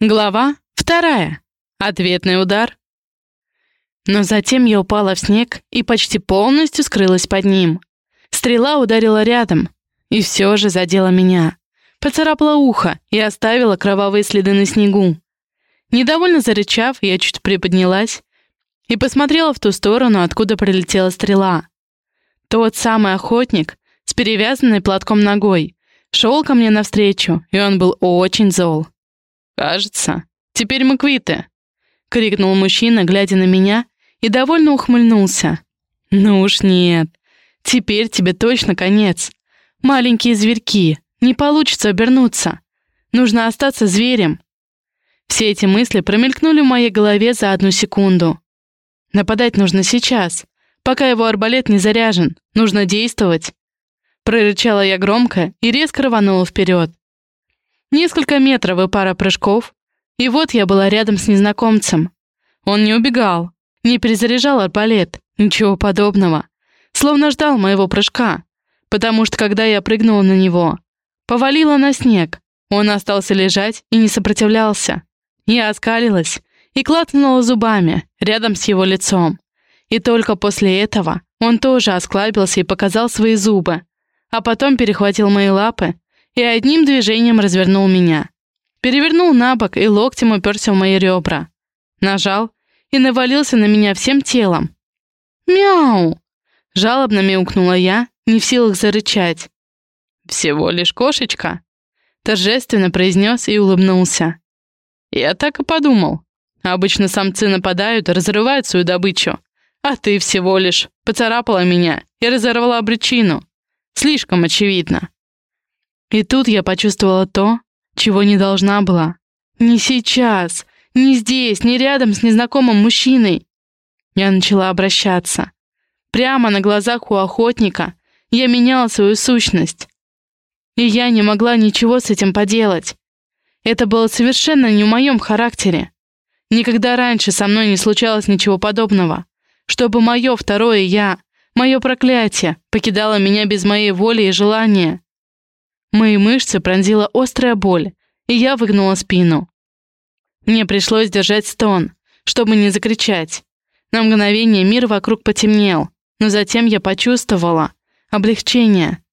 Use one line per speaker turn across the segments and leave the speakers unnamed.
Глава вторая. Ответный удар. Но затем я упала в снег и почти полностью скрылась под ним. Стрела ударила рядом и все же задела меня. Поцарапала ухо и оставила кровавые следы на снегу. Недовольно зарычав, я чуть приподнялась и посмотрела в ту сторону, откуда прилетела стрела. Тот самый охотник с перевязанной платком ногой шел ко мне навстречу, и он был очень зол. «Кажется, теперь мы квиты», — крикнул мужчина, глядя на меня, и довольно ухмыльнулся. «Ну уж нет, теперь тебе точно конец. Маленькие зверьки, не получится обернуться. Нужно остаться зверем». Все эти мысли промелькнули в моей голове за одну секунду. Нападать нужно сейчас, пока его арбалет не заряжен, нужно действовать. Прорычала я громко и резко рванула вперед. Несколько метров и пара прыжков, и вот я была рядом с незнакомцем. Он не убегал, не перезаряжал арбалет, ничего подобного. Словно ждал моего прыжка, потому что когда я прыгнула на него, повалила на снег, он остался лежать и не сопротивлялся. Я оскалилась и клацнула зубами рядом с его лицом. И только после этого он тоже осклабился и показал свои зубы, а потом перехватил мои лапы и одним движением развернул меня. Перевернул на бок и локтем уперся в мои ребра. Нажал и навалился на меня всем телом. «Мяу!» — жалобно мяукнула я, не в силах зарычать. «Всего лишь кошечка», — торжественно произнес и улыбнулся. «Я так и подумал. Обычно самцы нападают разрывают свою добычу, а ты всего лишь поцарапала меня и разорвала брючину. Слишком очевидно». И тут я почувствовала то, чего не должна была. Не сейчас, не здесь, не рядом с незнакомым мужчиной. Я начала обращаться. Прямо на глазах у охотника я меняла свою сущность. И я не могла ничего с этим поделать. Это было совершенно не в моем характере. Никогда раньше со мной не случалось ничего подобного. Чтобы мое второе «я», мое проклятие, покидало меня без моей воли и желания. Мои мышцы пронзила острая боль, и я выгнула спину. Мне пришлось держать стон, чтобы не закричать. На мгновение мир вокруг потемнел, но затем я почувствовала облегчение.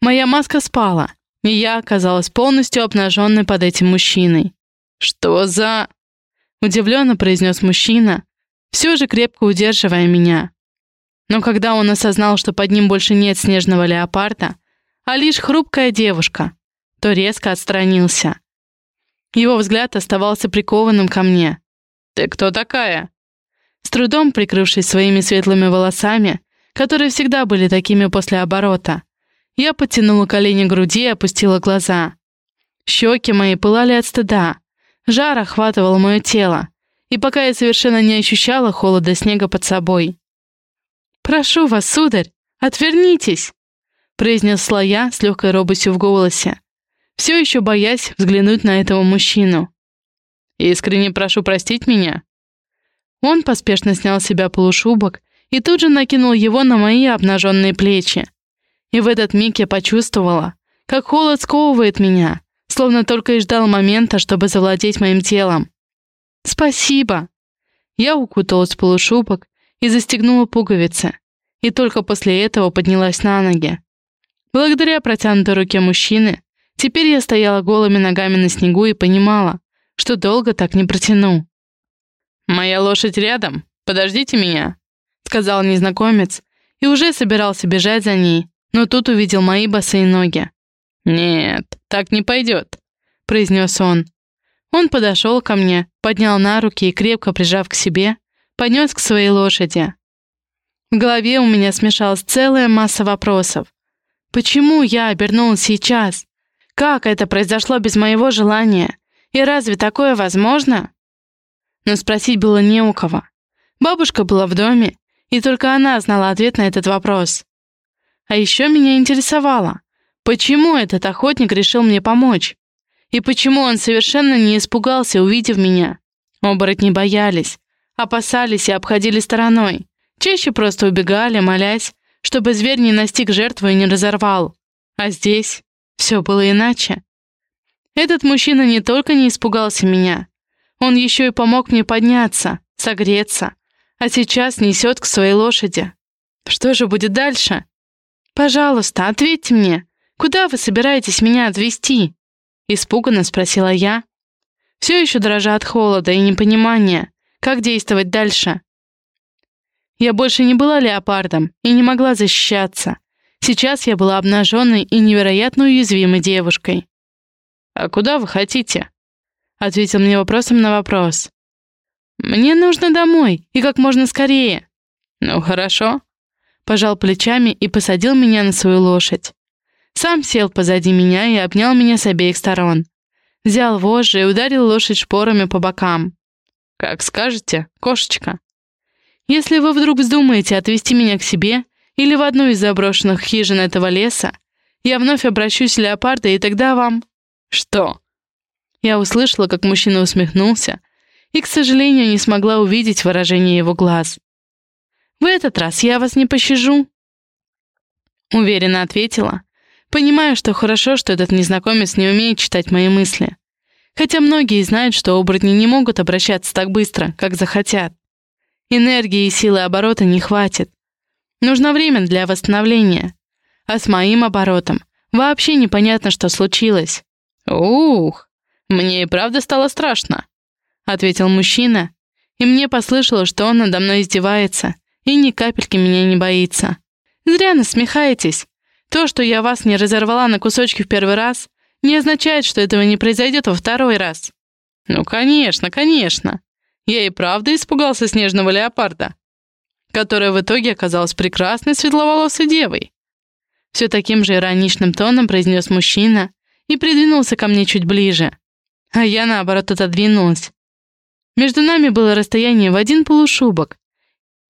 Моя маска спала, и я оказалась полностью обнаженной под этим мужчиной. «Что за...» — удивленно произнес мужчина, все же крепко удерживая меня. Но когда он осознал, что под ним больше нет снежного леопарда, а лишь хрупкая девушка, то резко отстранился. Его взгляд оставался прикованным ко мне. «Ты кто такая?» С трудом прикрывшись своими светлыми волосами, которые всегда были такими после оборота, я подтянула колени к груди и опустила глаза. Щеки мои пылали от стыда, жар охватывал мое тело, и пока я совершенно не ощущала холода снега под собой. «Прошу вас, сударь, отвернитесь!» Произнесла я с легкой робостью в голосе, все еще боясь взглянуть на этого мужчину. «Искренне прошу простить меня». Он поспешно снял с себя полушубок и тут же накинул его на мои обнаженные плечи. И в этот миг я почувствовала, как холод сковывает меня, словно только и ждал момента, чтобы завладеть моим телом. «Спасибо!» Я укуталась в полушубок и застегнула пуговицы, и только после этого поднялась на ноги. Благодаря протянутой руке мужчины, теперь я стояла голыми ногами на снегу и понимала, что долго так не протяну. «Моя лошадь рядом, подождите меня», — сказал незнакомец, и уже собирался бежать за ней, но тут увидел мои босые ноги. «Нет, так не пойдет», — произнес он. Он подошел ко мне, поднял на руки и, крепко прижав к себе, понес к своей лошади. В голове у меня смешалась целая масса вопросов. Почему я обернулась сейчас? Как это произошло без моего желания? И разве такое возможно? Но спросить было не у кого. Бабушка была в доме, и только она знала ответ на этот вопрос. А еще меня интересовало, почему этот охотник решил мне помочь? И почему он совершенно не испугался, увидев меня? Оборотни боялись, опасались и обходили стороной. Чаще просто убегали, молясь, чтобы зверь не настиг жертву и не разорвал. А здесь все было иначе. Этот мужчина не только не испугался меня, он еще и помог мне подняться, согреться, а сейчас несет к своей лошади. Что же будет дальше? Пожалуйста, ответьте мне, куда вы собираетесь меня отвезти? Испуганно спросила я, все еще дрожа от холода и непонимания, как действовать дальше. Я больше не была леопардом и не могла защищаться. Сейчас я была обнаженной и невероятно уязвимой девушкой. «А куда вы хотите?» — ответил мне вопросом на вопрос. «Мне нужно домой, и как можно скорее». «Ну, хорошо». Пожал плечами и посадил меня на свою лошадь. Сам сел позади меня и обнял меня с обеих сторон. Взял вожжи и ударил лошадь шпорами по бокам. «Как скажете, кошечка». «Если вы вдруг вздумаете отвезти меня к себе или в одну из заброшенных хижин этого леса, я вновь обращусь в леопарда, и тогда вам...» «Что?» Я услышала, как мужчина усмехнулся, и, к сожалению, не смогла увидеть выражение его глаз. «В этот раз я вас не пощажу», — уверенно ответила, понимая, что хорошо, что этот незнакомец не умеет читать мои мысли. Хотя многие знают, что оборотни не могут обращаться так быстро, как захотят. Энергии и силы оборота не хватит. Нужно время для восстановления. А с моим оборотом вообще непонятно, что случилось. «Ух, мне и правда стало страшно», — ответил мужчина, и мне послышалось, что он надо мной издевается и ни капельки меня не боится. «Зря насмехаетесь. То, что я вас не разорвала на кусочки в первый раз, не означает, что этого не произойдет во второй раз». «Ну, конечно, конечно. Я и правда испугался снежного леопарда, которая в итоге оказалась прекрасной светловолосой девой». Все таким же ироничным тоном произнес мужчина, и придвинулся ко мне чуть ближе. А я, наоборот, отодвинулась. Между нами было расстояние в один полушубок,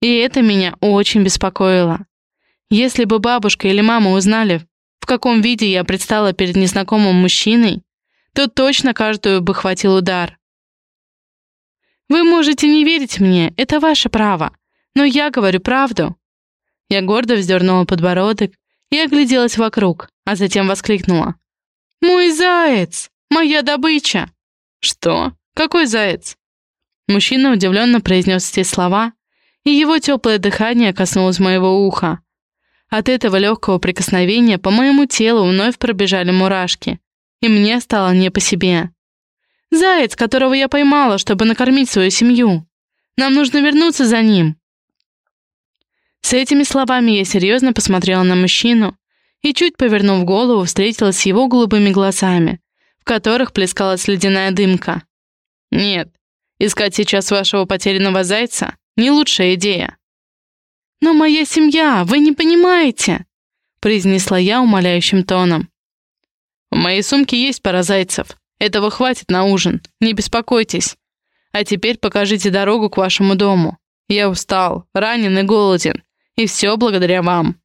и это меня очень беспокоило. Если бы бабушка или мама узнали, в каком виде я предстала перед незнакомым мужчиной, то точно каждую бы хватил удар. Вы можете не верить мне, это ваше право, но я говорю правду. Я гордо вздернула подбородок и огляделась вокруг, а затем воскликнула. «Мой заяц! Моя добыча!» «Что? Какой заяц?» Мужчина удивленно произнес эти слова, и его теплое дыхание коснулось моего уха. От этого легкого прикосновения по моему телу вновь пробежали мурашки, и мне стало не по себе. «Заяц, которого я поймала, чтобы накормить свою семью. Нам нужно вернуться за ним». С этими словами я серьезно посмотрела на мужчину, и, чуть повернув голову, встретилась с его голубыми глазами, в которых плескалась ледяная дымка. «Нет, искать сейчас вашего потерянного зайца — не лучшая идея». «Но моя семья, вы не понимаете!» — произнесла я умоляющим тоном. «В моей сумке есть пара зайцев. Этого хватит на ужин, не беспокойтесь. А теперь покажите дорогу к вашему дому. Я устал, ранен и голоден, и все благодаря вам».